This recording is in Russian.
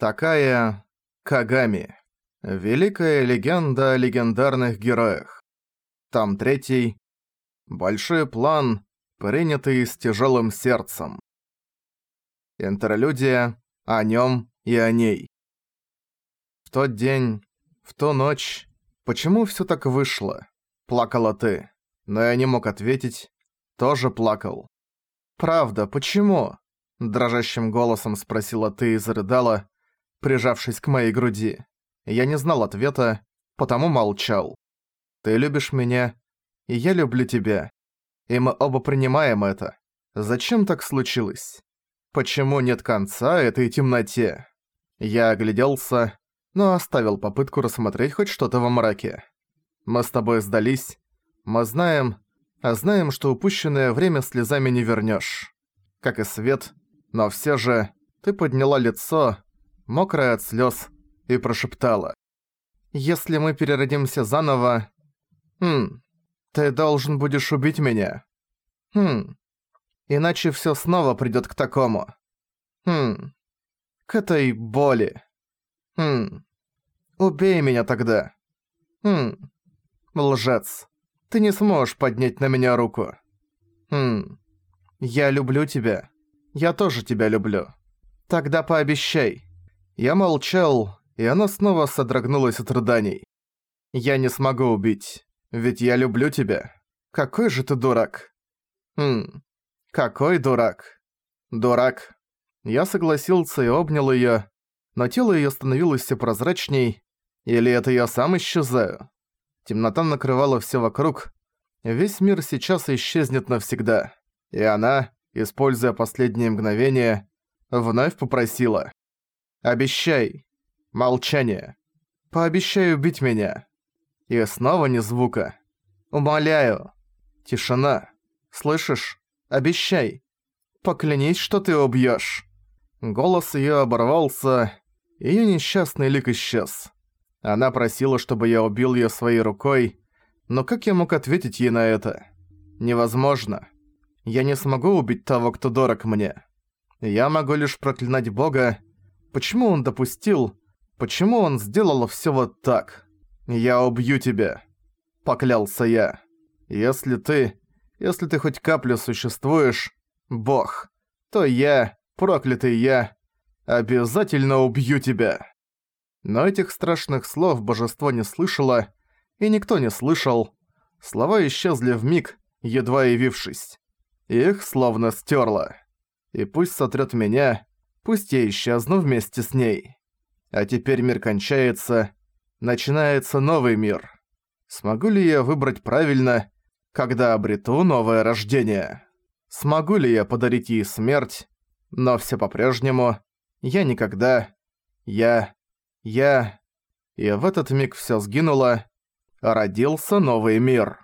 Такая Кагами. Великая легенда о легендарных героях. Там третий. Большой план, принятый с тяжелым сердцем. Интерлюдия о нем и о ней. В тот день, в ту ночь, почему все так вышло? Плакала ты. Но я не мог ответить. Тоже плакал. «Правда, почему?» Дрожащим голосом спросила ты и зарыдала, прижавшись к моей груди. Я не знал ответа, потому молчал. Ты любишь меня, и я люблю тебя. И мы оба принимаем это. Зачем так случилось? Почему нет конца этой темноте? Я огляделся, но оставил попытку рассмотреть хоть что-то во мраке. Мы с тобой сдались. Мы знаем, а знаем, что упущенное время слезами не вернёшь. Как и свет, но все же ты подняла лицо, мокрая от слез, и прошептала. «Если мы переродимся заново... Хм, ты должен будешь убить меня. Хм, иначе все снова придет к такому. Хм, к этой боли. Хм, убей меня тогда. Хм, лжец, ты не сможешь поднять на меня руку. Хм, я люблю тебя. Я тоже тебя люблю. Тогда пообещай. Я молчал, и она снова содрогнулась от рыданий. Я не смогу убить, ведь я люблю тебя. Какой же ты дурак. Хм, какой дурак. Дурак. Я согласился и обнял её, но тело её становилось всё прозрачней, или это я сам исчезаю? Темнота накрывала всё вокруг, весь мир сейчас исчезнет навсегда. И она, используя последние мгновения, вновь попросила. «Обещай, Молчание. Пообещай убить меня. И снова ни звука. Умоляю. Тишина. Слышишь? Обещай. Поклянись, что ты убьёшь. Голос её оборвался, её несчастный лик исчез. Она просила, чтобы я убил её своей рукой, но как я мог ответить ей на это? Невозможно. Я не смогу убить того, кто дорог мне. Я могу лишь проклинать Бога. Почему он допустил, Почему он сделал всё вот так? Я убью тебя, поклялся я. Если ты, если ты хоть каплю существуешь, бог, то я, проклятый я, обязательно убью тебя. Но этих страшных слов божество не слышало, и никто не слышал. Слова исчезли в миг, едва явившись. Их словно стерло. И пусть сотрет меня, пусть я исчезну вместе с ней. А теперь мир кончается, начинается новый мир. Смогу ли я выбрать правильно, когда обрету новое рождение? Смогу ли я подарить ей смерть? Но все по-прежнему. Я никогда. Я. Я. И в этот миг все сгинуло. Родился новый мир.